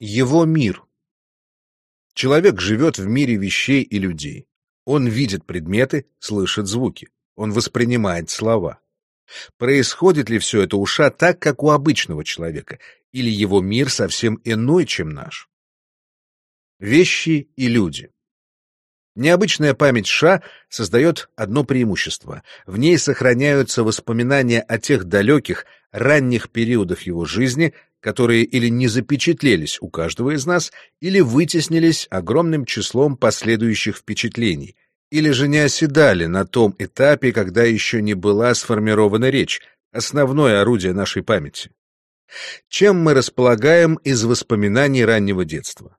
Его мир. Человек живет в мире вещей и людей. Он видит предметы, слышит звуки. Он воспринимает слова. Происходит ли все это у так, как у обычного человека, или его мир совсем иной, чем наш? Вещи и люди. Необычная память Ша создает одно преимущество. В ней сохраняются воспоминания о тех далеких, ранних периодах его жизни, которые или не запечатлелись у каждого из нас, или вытеснились огромным числом последующих впечатлений, или же не оседали на том этапе, когда еще не была сформирована речь, основное орудие нашей памяти. Чем мы располагаем из воспоминаний раннего детства?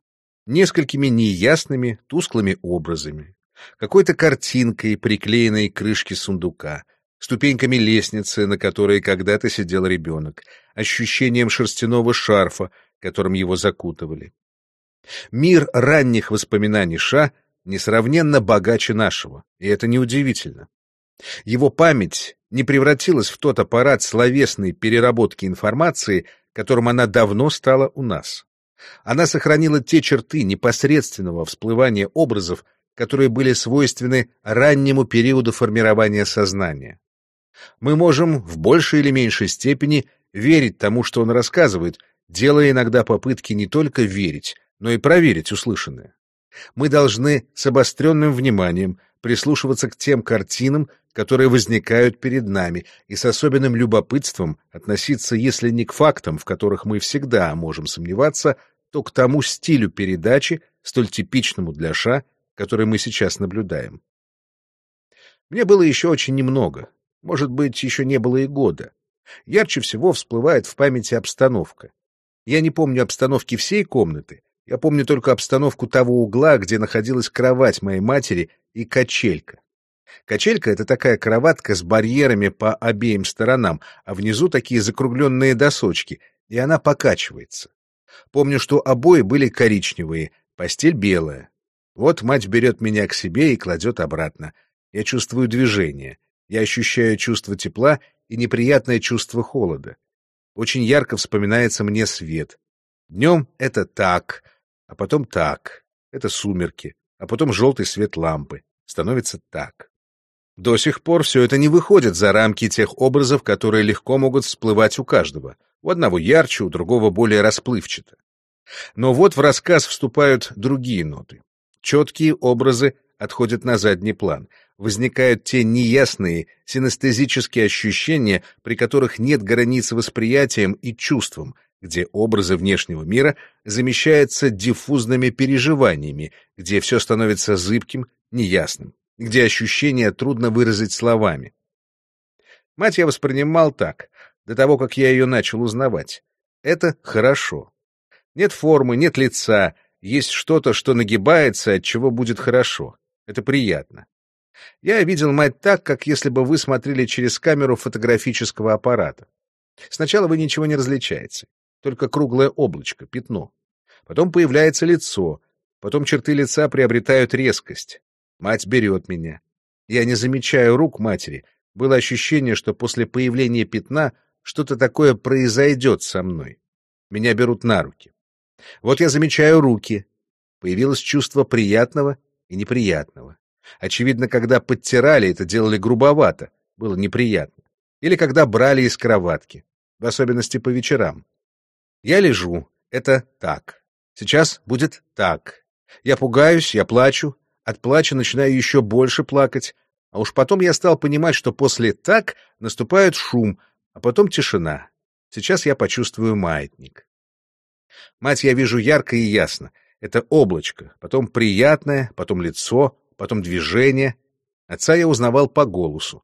Несколькими неясными, тусклыми образами, какой-то картинкой, приклеенной к крышке сундука — ступеньками лестницы, на которой когда-то сидел ребенок, ощущением шерстяного шарфа, которым его закутывали. Мир ранних воспоминаний Ша несравненно богаче нашего, и это неудивительно. Его память не превратилась в тот аппарат словесной переработки информации, которым она давно стала у нас. Она сохранила те черты непосредственного всплывания образов, которые были свойственны раннему периоду формирования сознания. Мы можем в большей или меньшей степени верить тому, что он рассказывает, делая иногда попытки не только верить, но и проверить услышанное. Мы должны с обостренным вниманием прислушиваться к тем картинам, которые возникают перед нами, и с особенным любопытством относиться, если не к фактам, в которых мы всегда можем сомневаться, то к тому стилю передачи, столь типичному для Ша, который мы сейчас наблюдаем. Мне было еще очень немного, может быть, еще не было и года. Ярче всего всплывает в памяти обстановка. Я не помню обстановки всей комнаты, я помню только обстановку того угла, где находилась кровать моей матери и качелька. Качелька — это такая кроватка с барьерами по обеим сторонам, а внизу такие закругленные досочки, и она покачивается. Помню, что обои были коричневые, постель белая. Вот мать берет меня к себе и кладет обратно. Я чувствую движение. Я ощущаю чувство тепла и неприятное чувство холода. Очень ярко вспоминается мне свет. Днем это так, а потом так. Это сумерки, а потом желтый свет лампы. Становится так. До сих пор все это не выходит за рамки тех образов, которые легко могут всплывать у каждого. У одного ярче, у другого более расплывчато. Но вот в рассказ вступают другие ноты. Четкие образы отходят на задний план возникают те неясные синестезические ощущения, при которых нет границ восприятием и чувством, где образы внешнего мира замещаются диффузными переживаниями, где все становится зыбким, неясным, где ощущения трудно выразить словами. Мать я воспринимал так, до того, как я ее начал узнавать. Это хорошо. Нет формы, нет лица, есть что-то, что нагибается, от чего будет хорошо. Это приятно. Я видел мать так, как если бы вы смотрели через камеру фотографического аппарата. Сначала вы ничего не различаете, только круглое облачко, пятно. Потом появляется лицо, потом черты лица приобретают резкость. Мать берет меня. Я не замечаю рук матери. Было ощущение, что после появления пятна что-то такое произойдет со мной. Меня берут на руки. Вот я замечаю руки. Появилось чувство приятного и неприятного. Очевидно, когда подтирали, это делали грубовато, было неприятно. Или когда брали из кроватки, в особенности по вечерам. Я лежу, это так. Сейчас будет так. Я пугаюсь, я плачу, от плача начинаю еще больше плакать, а уж потом я стал понимать, что после «так» наступает шум, а потом тишина. Сейчас я почувствую маятник. Мать я вижу ярко и ясно. Это облачко, потом приятное, потом лицо, потом движение. Отца я узнавал по голосу.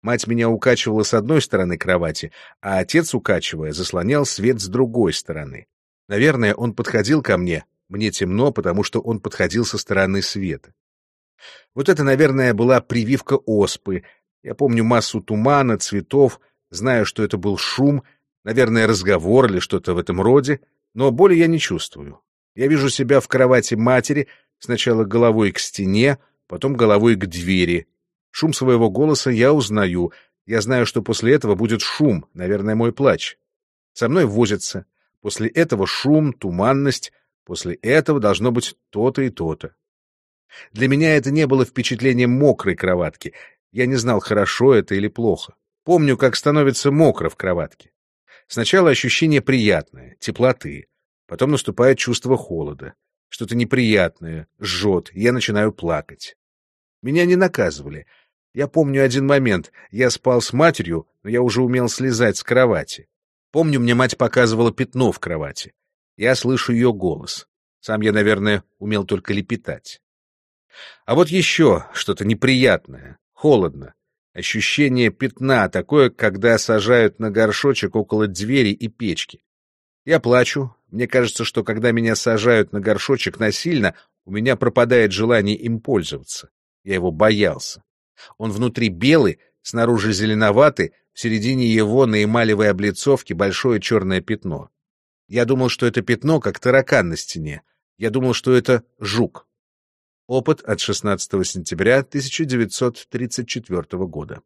Мать меня укачивала с одной стороны кровати, а отец, укачивая, заслонял свет с другой стороны. Наверное, он подходил ко мне. Мне темно, потому что он подходил со стороны света. Вот это, наверное, была прививка оспы. Я помню массу тумана, цветов, знаю, что это был шум, наверное, разговор или что-то в этом роде, но боли я не чувствую. Я вижу себя в кровати матери, сначала головой к стене, потом головой к двери. Шум своего голоса я узнаю. Я знаю, что после этого будет шум, наверное, мой плач. Со мной возятся. После этого шум, туманность. После этого должно быть то-то и то-то. Для меня это не было впечатлением мокрой кроватки. Я не знал, хорошо это или плохо. Помню, как становится мокро в кроватке. Сначала ощущение приятное, теплоты. Потом наступает чувство холода. Что-то неприятное, жжет, я начинаю плакать. Меня не наказывали. Я помню один момент. Я спал с матерью, но я уже умел слезать с кровати. Помню, мне мать показывала пятно в кровати. Я слышу ее голос. Сам я, наверное, умел только лепетать. А вот еще что-то неприятное, холодно. Ощущение пятна, такое, когда сажают на горшочек около двери и печки. Я плачу. Мне кажется, что когда меня сажают на горшочек насильно, у меня пропадает желание им пользоваться. Я его боялся. Он внутри белый, снаружи зеленоватый, в середине его на эмалевой облицовке большое черное пятно. Я думал, что это пятно, как таракан на стене. Я думал, что это жук. Опыт от 16 сентября 1934 года.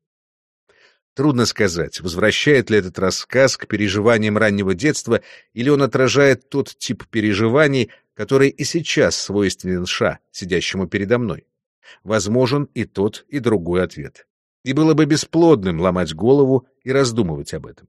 Трудно сказать, возвращает ли этот рассказ к переживаниям раннего детства, или он отражает тот тип переживаний, который и сейчас свойственен Ша, сидящему передо мной. Возможен и тот, и другой ответ. И было бы бесплодным ломать голову и раздумывать об этом.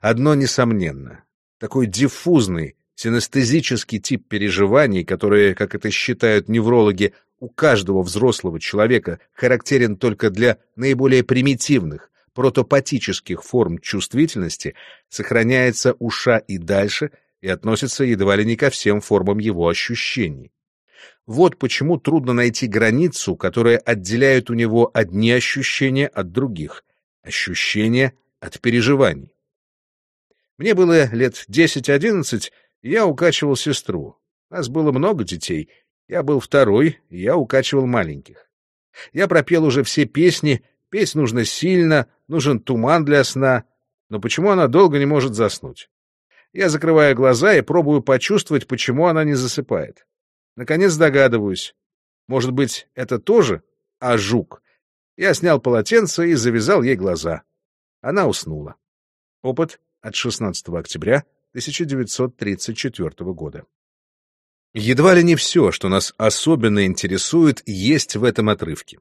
Одно несомненно. Такой диффузный, синестезический тип переживаний, которые, как это считают неврологи, у каждого взрослого человека характерен только для наиболее примитивных, протопатических форм чувствительности, сохраняется у Ша и дальше и относится едва ли не ко всем формам его ощущений. Вот почему трудно найти границу, которая отделяет у него одни ощущения от других, ощущения от переживаний. Мне было лет 10-11, и я укачивал сестру. Нас было много детей. Я был второй, и я укачивал маленьких. Я пропел уже все песни, петь нужно сильно, нужен туман для сна. Но почему она долго не может заснуть? Я закрываю глаза и пробую почувствовать, почему она не засыпает. Наконец догадываюсь. Может быть, это тоже а жук. Я снял полотенце и завязал ей глаза. Она уснула. Опыт от 16 октября 1934 года. Едва ли не все, что нас особенно интересует, есть в этом отрывке.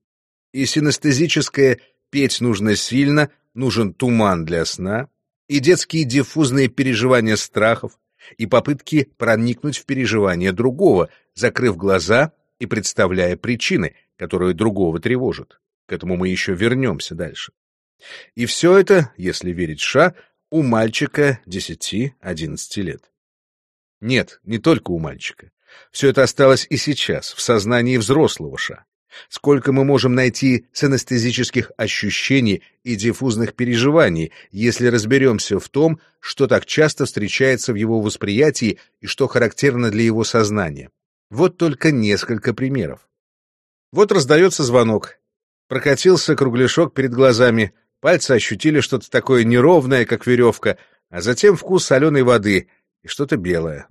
И синестезическое «петь нужно сильно», нужен туман для сна, и детские диффузные переживания страхов, и попытки проникнуть в переживания другого, закрыв глаза и представляя причины, которые другого тревожат. К этому мы еще вернемся дальше. И все это, если верить Ша, у мальчика 10-11 лет. Нет, не только у мальчика. Все это осталось и сейчас, в сознании взрослого Ша. Сколько мы можем найти синестезических ощущений и диффузных переживаний, если разберемся в том, что так часто встречается в его восприятии и что характерно для его сознания. Вот только несколько примеров. Вот раздается звонок. Прокатился кругляшок перед глазами, пальцы ощутили что-то такое неровное, как веревка, а затем вкус соленой воды и что-то белое.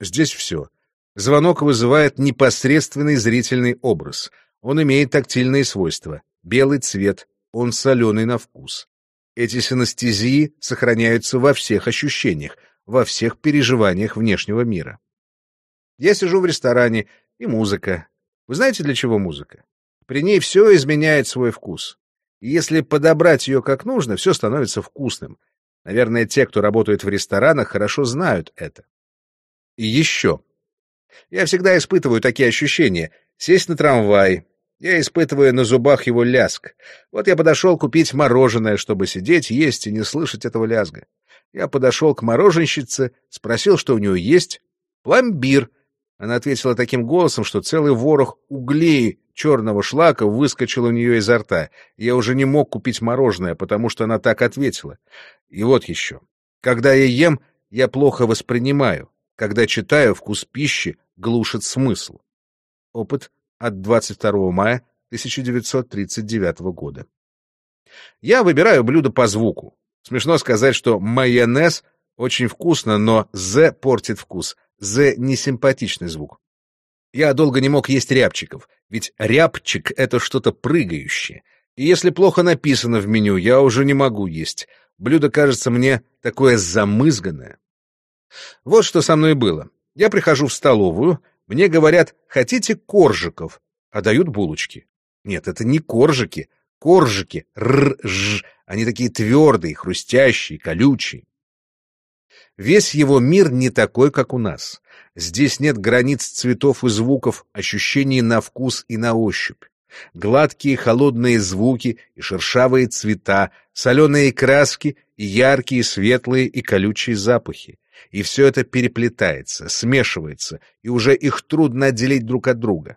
Здесь все. Звонок вызывает непосредственный зрительный образ. Он имеет тактильные свойства. Белый цвет, он соленый на вкус. Эти синестезии сохраняются во всех ощущениях, во всех переживаниях внешнего мира. Я сижу в ресторане, и музыка. Вы знаете, для чего музыка? При ней все изменяет свой вкус. Если подобрать ее как нужно, все становится вкусным. Наверное, те, кто работает в ресторанах, хорошо знают это. И еще. Я всегда испытываю такие ощущения. Сесть на трамвай. Я испытываю на зубах его лязг. Вот я подошел купить мороженое, чтобы сидеть, есть и не слышать этого лязга. Я подошел к мороженщице, спросил, что у нее есть. «Пломбир». Она ответила таким голосом, что целый ворох углей черного шлака выскочил у нее изо рта. Я уже не мог купить мороженое, потому что она так ответила. И вот еще. Когда я ем, я плохо воспринимаю. Когда читаю, вкус пищи глушит смысл. Опыт от 22 мая 1939 года. Я выбираю блюдо по звуку. Смешно сказать, что майонез очень вкусно, но «з» портит вкус. «З» — несимпатичный звук. Я долго не мог есть рябчиков, ведь рябчик — это что-то прыгающее. И если плохо написано в меню, я уже не могу есть. Блюдо кажется мне такое замызганное. Вот что со мной было. Я прихожу в столовую, мне говорят, хотите коржиков, а дают булочки. Нет, это не коржики, коржики, р-ж, они такие твердые, хрустящие, колючие. Весь его мир не такой, как у нас. Здесь нет границ цветов и звуков, ощущений на вкус и на ощупь. Гладкие холодные звуки и шершавые цвета, соленые краски и яркие, светлые и колючие запахи. И все это переплетается, смешивается, и уже их трудно отделить друг от друга.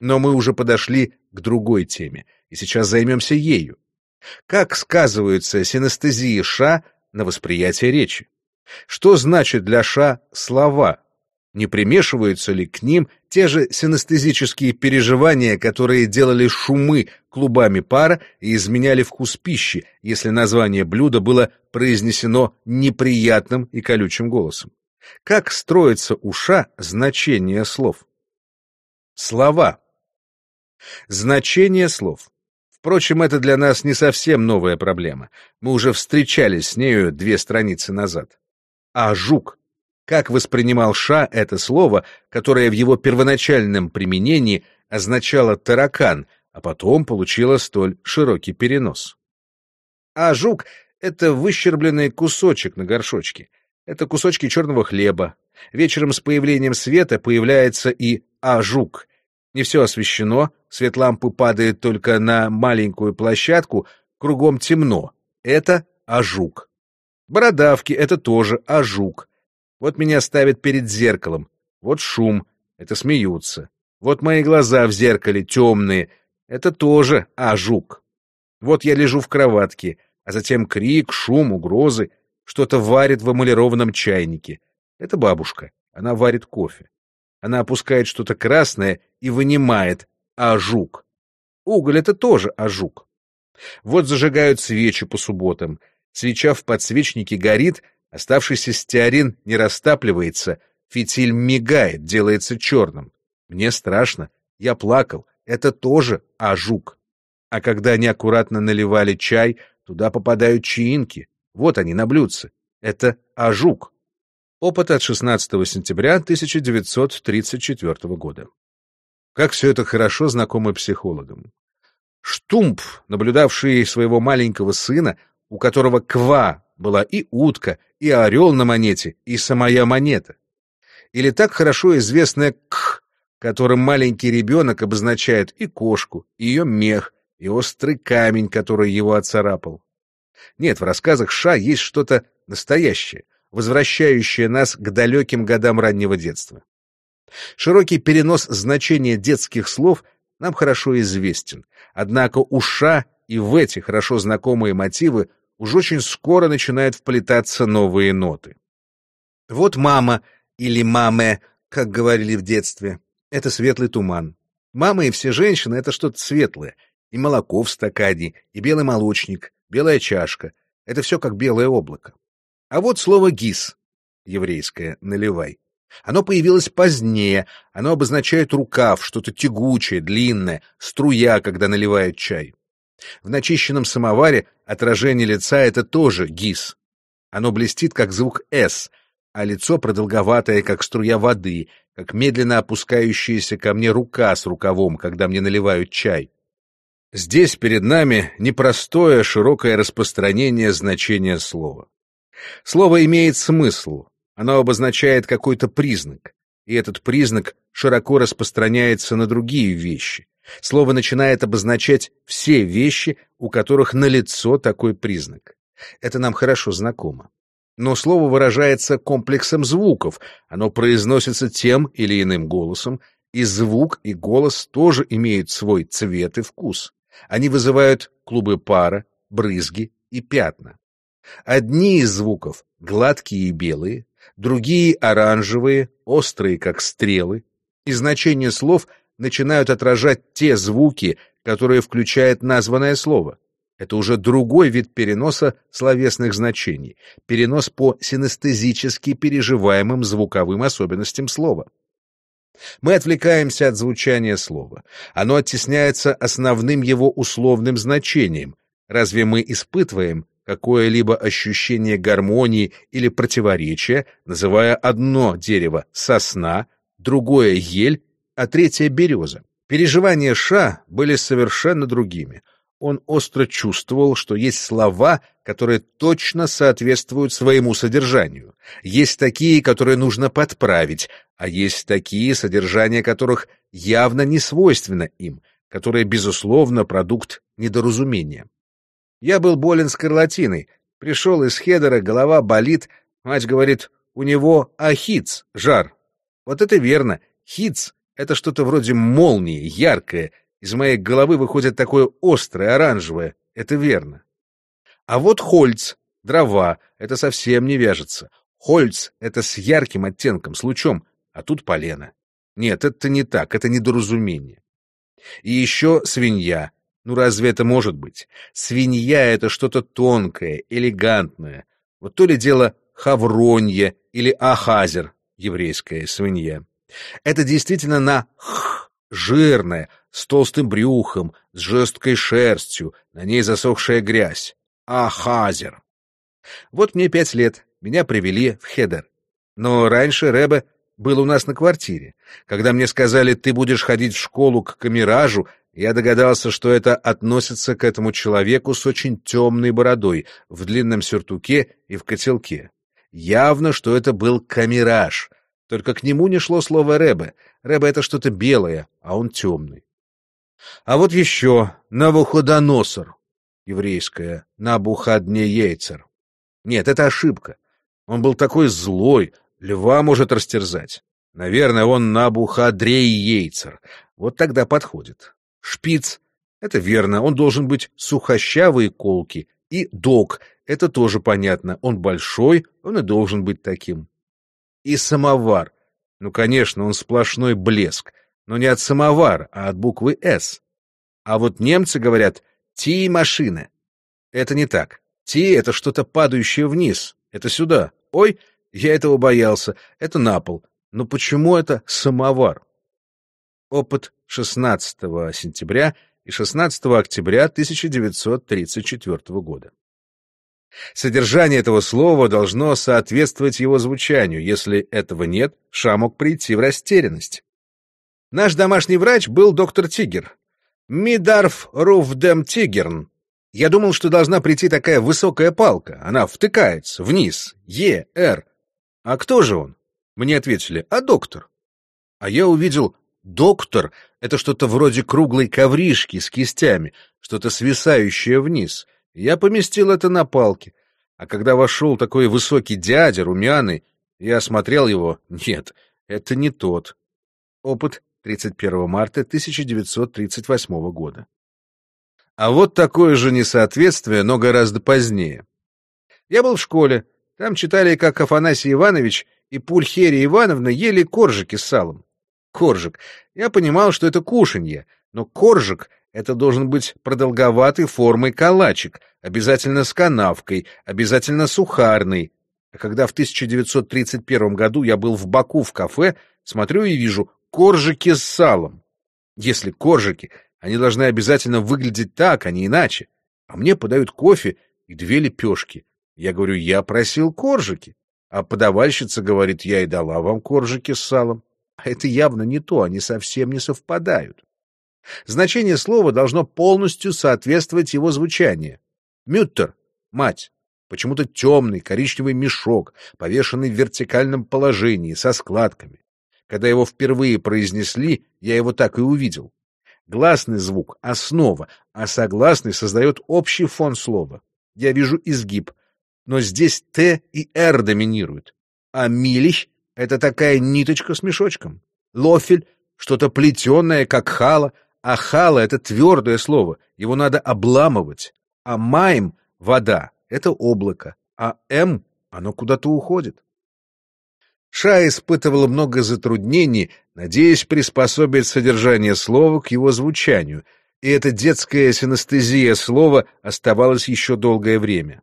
Но мы уже подошли к другой теме, и сейчас займемся ею. Как сказываются синестезии ша на восприятие речи? Что значит для ша слова? Не примешиваются ли к ним те же синестезические переживания, которые делали шумы клубами пара и изменяли вкус пищи, если название блюда было произнесено неприятным и колючим голосом? Как строится у ша значение слов? Слова. Значение слов. Впрочем, это для нас не совсем новая проблема. Мы уже встречались с нею две страницы назад а жук. Как воспринимал Ша это слово, которое в его первоначальном применении означало таракан, а потом получило столь широкий перенос? А жук — это выщербленный кусочек на горшочке. Это кусочки черного хлеба. Вечером с появлением света появляется и ажук. Не все освещено, свет лампы падает только на маленькую площадку, кругом темно. Это ажук. Бородавки — это тоже ожуг. Вот меня ставят перед зеркалом. Вот шум — это смеются. Вот мои глаза в зеркале темные — это тоже ожуг. Вот я лежу в кроватке, а затем крик, шум, угрозы. Что-то варит в эмалированном чайнике. Это бабушка. Она варит кофе. Она опускает что-то красное и вынимает ожуг. Уголь — это тоже ожуг. Вот зажигают свечи по субботам. Свеча в подсвечнике горит, оставшийся стеарин не растапливается, фитиль мигает, делается черным. Мне страшно, я плакал, это тоже ожуг. А когда неаккуратно наливали чай, туда попадают чаинки. Вот они на блюдце. Это ожуг. Опыт от 16 сентября 1934 года. Как все это хорошо знакомо психологам. Штумп, наблюдавший своего маленького сына, у которого ква была и утка, и орел на монете, и самая монета. Или так хорошо известная к, которым маленький ребенок обозначает и кошку, и ее мех, и острый камень, который его оцарапал. Нет, в рассказах Ша есть что-то настоящее, возвращающее нас к далеким годам раннего детства. Широкий перенос значения детских слов нам хорошо известен, однако у Ша и в эти хорошо знакомые мотивы уж очень скоро начинают вплетаться новые ноты. Вот мама или маме, как говорили в детстве, это светлый туман. Мама и все женщины — это что-то светлое. И молоко в стакане, и белый молочник, белая чашка — это все как белое облако. А вот слово «гис» еврейское «наливай». Оно появилось позднее, оно обозначает рукав, что-то тягучее, длинное, струя, когда наливают чай. В начищенном самоваре отражение лица — это тоже гис. Оно блестит, как звук «С», а лицо продолговатое, как струя воды, как медленно опускающаяся ко мне рука с рукавом, когда мне наливают чай. Здесь перед нами непростое широкое распространение значения слова. Слово имеет смысл, оно обозначает какой-то признак, и этот признак широко распространяется на другие вещи. Слово начинает обозначать все вещи, у которых налицо такой признак. Это нам хорошо знакомо. Но слово выражается комплексом звуков, оно произносится тем или иным голосом, и звук, и голос тоже имеют свой цвет и вкус. Они вызывают клубы пара, брызги и пятна. Одни из звуков гладкие и белые, другие оранжевые, острые, как стрелы, и значение слов начинают отражать те звуки, которые включает названное слово. Это уже другой вид переноса словесных значений, перенос по синестезически переживаемым звуковым особенностям слова. Мы отвлекаемся от звучания слова. Оно оттесняется основным его условным значением. Разве мы испытываем, какое-либо ощущение гармонии или противоречия, называя одно дерево сосна, другое ель, а третье береза. Переживания Ша были совершенно другими. Он остро чувствовал, что есть слова, которые точно соответствуют своему содержанию. Есть такие, которые нужно подправить, а есть такие, содержание которых явно не свойственно им, которые, безусловно, продукт недоразумения. Я был болен скарлатиной. Пришел из хедера, голова болит. Мать говорит, у него ахиц, жар. Вот это верно. Хиц — это что-то вроде молнии, яркое. Из моей головы выходит такое острое, оранжевое. Это верно. А вот хольц, дрова, это совсем не вяжется. Хольц — это с ярким оттенком, с лучом, а тут полено. Нет, это не так, это недоразумение. И еще свинья. Ну разве это может быть? Свинья — это что-то тонкое, элегантное. Вот то ли дело хавронье или ахазер, еврейская свинья. Это действительно на х, жирная, с толстым брюхом, с жесткой шерстью, на ней засохшая грязь. Ахазер. Вот мне пять лет, меня привели в Хедер. Но раньше Рэбе был у нас на квартире. Когда мне сказали, ты будешь ходить в школу к камеражу, я догадался, что это относится к этому человеку с очень темной бородой, в длинном сюртуке и в котелке. Явно, что это был камераж. Только к нему не шло слово «рэбе». «Рэбе» — это что-то белое, а он темный. А вот еще Навуходоносор, еврейское Набухаднеейцер. Нет, это ошибка. Он был такой злой, Льва может растерзать. Наверное, он Набухадрей Ейцер. Вот тогда подходит. Шпиц. Это верно, он должен быть сухощавый колки. И док. Это тоже понятно. Он большой, он и должен быть таким. И самовар. Ну, конечно, он сплошной блеск. Но не от самовара, а от буквы «С». А вот немцы говорят «Ти-машина». Это не так. «Ти» — это что-то падающее вниз. Это сюда. Ой, я этого боялся. Это на пол. Но почему это самовар? Опыт 16 сентября и 16 октября 1934 года. Содержание этого слова должно соответствовать его звучанию. Если этого нет, Ша мог прийти в растерянность. Наш домашний врач был доктор Тигер. Мидарф Руфдем Тигерн. Я думал, что должна прийти такая высокая палка. Она втыкается вниз. Е, Р. «А кто же он?» Мне ответили, «А доктор». А я увидел, доктор — это что-то вроде круглой ковришки с кистями, что-то свисающее вниз. Я поместил это на палке. А когда вошел такой высокий дядя, румяный, я осмотрел его. Нет, это не тот. Опыт 31 марта 1938 года. А вот такое же несоответствие, но гораздо позднее. Я был в школе, там читали, как Афанасий Иванович и Пульхерия Ивановна ели коржики с салом. Коржик. Я понимал, что это кушанье, но коржик — это должен быть продолговатой формой калачик, обязательно с канавкой, обязательно сухарный. А когда в 1931 году я был в Баку в кафе, смотрю и вижу коржики с салом. Если коржики, они должны обязательно выглядеть так, а не иначе. А мне подают кофе и две лепешки. Я говорю, я просил коржики. А подавальщица говорит, я и дала вам коржики с салом. А это явно не то, они совсем не совпадают. Значение слова должно полностью соответствовать его звучанию. Мюттер — мать. Почему-то темный коричневый мешок, повешенный в вертикальном положении, со складками. Когда его впервые произнесли, я его так и увидел. Гласный звук — основа, а согласный создает общий фон слова. Я вижу изгиб, но здесь Т и Р доминируют. А милищ — это такая ниточка с мешочком. Лофель — что-то плетеное, как хала, а хала — это твердое слово, его надо обламывать. А майм — вода — это облако, а М — оно куда-то уходит. Ша испытывала много затруднений, надеясь приспособить содержание слова к его звучанию, и эта детская синестезия слова оставалась еще долгое время.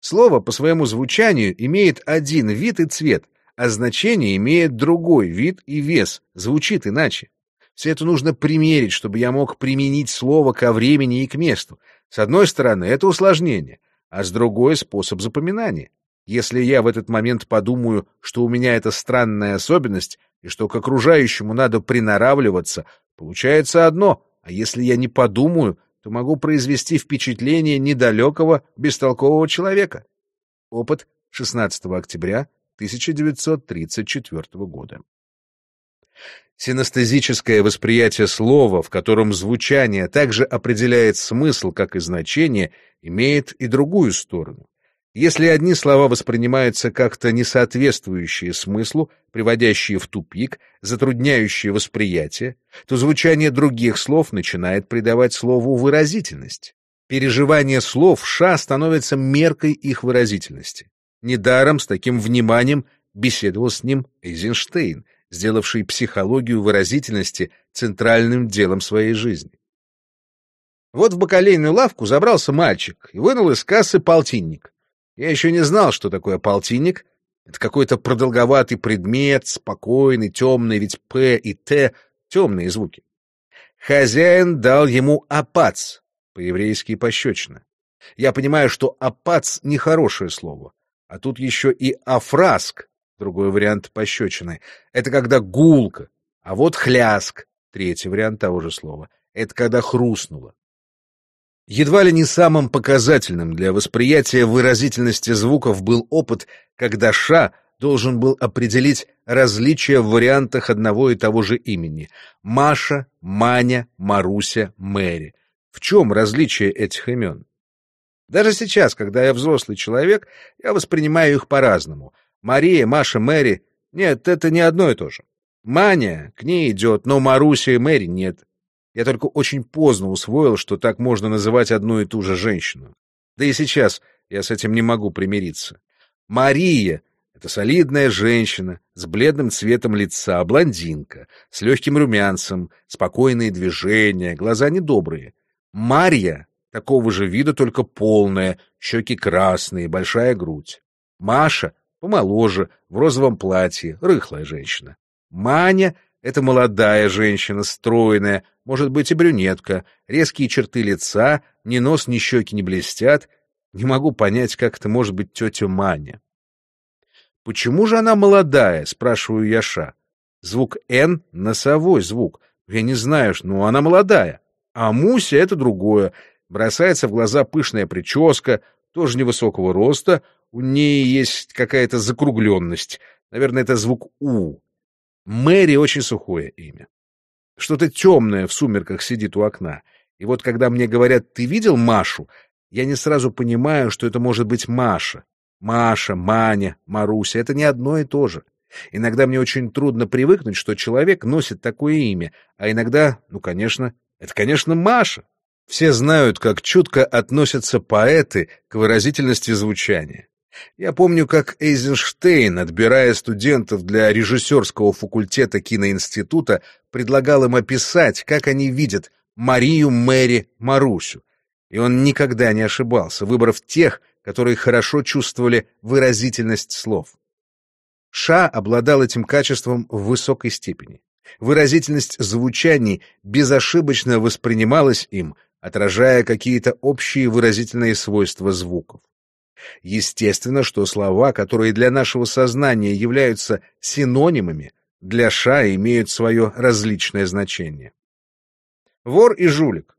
Слово по своему звучанию имеет один вид и цвет, а значение имеет другой вид и вес, звучит иначе. Все это нужно примерить, чтобы я мог применить слово ко времени и к месту. С одной стороны, это усложнение, а с другой — способ запоминания. Если я в этот момент подумаю, что у меня это странная особенность и что к окружающему надо приноравливаться, получается одно, а если я не подумаю, то могу произвести впечатление недалекого, бестолкового человека. Опыт 16 октября 1934 года. Синестезическое восприятие слова, в котором звучание также определяет смысл, как и значение, имеет и другую сторону. Если одни слова воспринимаются как-то несоответствующие смыслу, приводящие в тупик, затрудняющие восприятие, то звучание других слов начинает придавать слову выразительность. Переживание слов «ша» становится меркой их выразительности. Недаром с таким вниманием беседовал с ним Эйзенштейн, сделавший психологию выразительности центральным делом своей жизни. Вот в бакалейную лавку забрался мальчик и вынул из кассы полтинник. Я еще не знал, что такое полтинник. Это какой-то продолговатый предмет, спокойный, темный, ведь «п» и «т» — темные звуки. Хозяин дал ему апац, по-еврейски пощечина. Я понимаю, что апац — нехорошее слово. А тут еще и афраск, другой вариант пощечины. Это когда гулко. А вот хляск, третий вариант того же слова. Это когда хрустнуло. Едва ли не самым показательным для восприятия выразительности звуков был опыт, когда Ша должен был определить различия в вариантах одного и того же имени. Маша, Маня, Маруся, Мэри. В чем различие этих имен? Даже сейчас, когда я взрослый человек, я воспринимаю их по-разному. Мария, Маша, Мэри — нет, это не одно и то же. Маня к ней идет, но Маруся и Мэри нет. Я только очень поздно усвоил, что так можно называть одну и ту же женщину. Да и сейчас я с этим не могу примириться. Мария — это солидная женщина с бледным цветом лица, блондинка, с легким румянцем, спокойные движения, глаза недобрые. Марья — такого же вида, только полная, щеки красные, большая грудь. Маша — помоложе, в розовом платье, рыхлая женщина. Маня это молодая женщина, стройная, может быть и брюнетка, резкие черты лица, ни нос, ни щеки не блестят. Не могу понять, как это может быть тетя Маня. «Почему же она молодая?» — спрашиваю Яша. Звук «Н» — носовой звук. Я не знаю, но она молодая. А Муся — это другое. Бросается в глаза пышная прическа, тоже невысокого роста. У ней есть какая-то закругленность. Наверное, это звук «У». Мэри очень сухое имя. Что-то темное в сумерках сидит у окна. И вот когда мне говорят «ты видел Машу?», я не сразу понимаю, что это может быть Маша. Маша, Маня, Маруся — это не одно и то же. Иногда мне очень трудно привыкнуть, что человек носит такое имя, а иногда, ну, конечно, это, конечно, Маша. Все знают, как чутко относятся поэты к выразительности звучания. Я помню, как Эйзенштейн, отбирая студентов для режиссерского факультета киноинститута, предлагал им описать, как они видят Марию, Мэри, Марусю. И он никогда не ошибался, выбрав тех, которые хорошо чувствовали выразительность слов. Ша обладал этим качеством в высокой степени. Выразительность звучаний безошибочно воспринималась им, отражая какие-то общие выразительные свойства звуков. Естественно, что слова, которые для нашего сознания являются синонимами, для Ша имеют свое различное значение. Вор и жулик.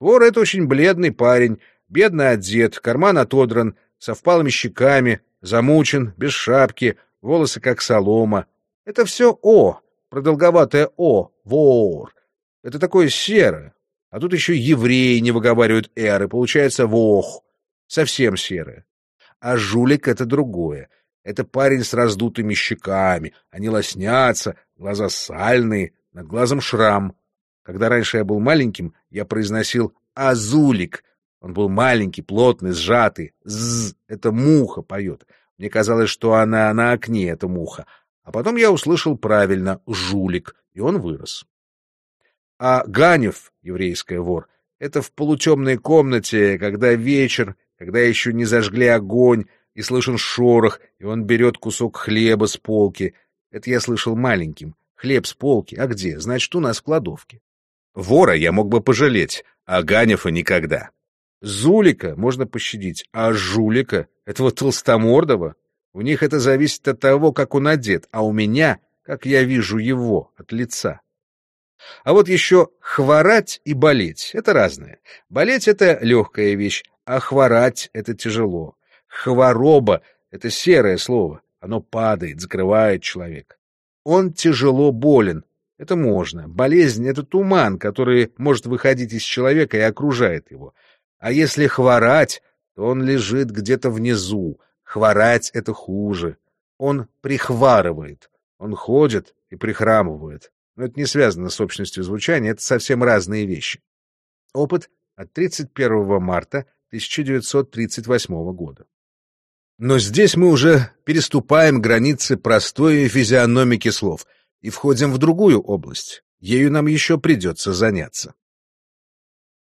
Вор — это очень бледный парень, бедно одет, карман отодран, со впалыми щеками, замучен, без шапки, волосы как солома. Это все «о», продолговатое «о», вор. Это такое серое. А тут еще евреи не выговаривают «р», и получается «вох», совсем серое. А жулик — это другое. Это парень с раздутыми щеками. Они лоснятся, глаза сальные, над глазом шрам. Когда раньше я был маленьким, я произносил «азулик». Он был маленький, плотный, сжатый. З, это муха поет. Мне казалось, что она на окне, эта муха. А потом я услышал правильно «жулик», и он вырос. А Ганев, еврейская вор, это в полутемной комнате, когда вечер, когда еще не зажгли огонь, и слышен шорох, и он берет кусок хлеба с полки. Это я слышал маленьким. Хлеб с полки. А где? Значит, у нас в кладовке. Вора я мог бы пожалеть, а Ганефа никогда. Зулика можно пощадить, а жулика, этого толстомордого, у них это зависит от того, как он одет, а у меня, как я вижу его, от лица. А вот еще хворать и болеть — это разное. Болеть — это легкая вещь, а хворать — это тяжело. Хвороба — это серое слово, оно падает, закрывает человека. Он тяжело болен, это можно. Болезнь — это туман, который может выходить из человека и окружает его. А если хворать, то он лежит где-то внизу. Хворать — это хуже. Он прихварывает. Он ходит и прихрамывает. Но это не связано с общностью звучания, это совсем разные вещи. Опыт от 31 марта 1938 года. Но здесь мы уже переступаем границы простой физиономики слов — и входим в другую область. Ею нам еще придется заняться.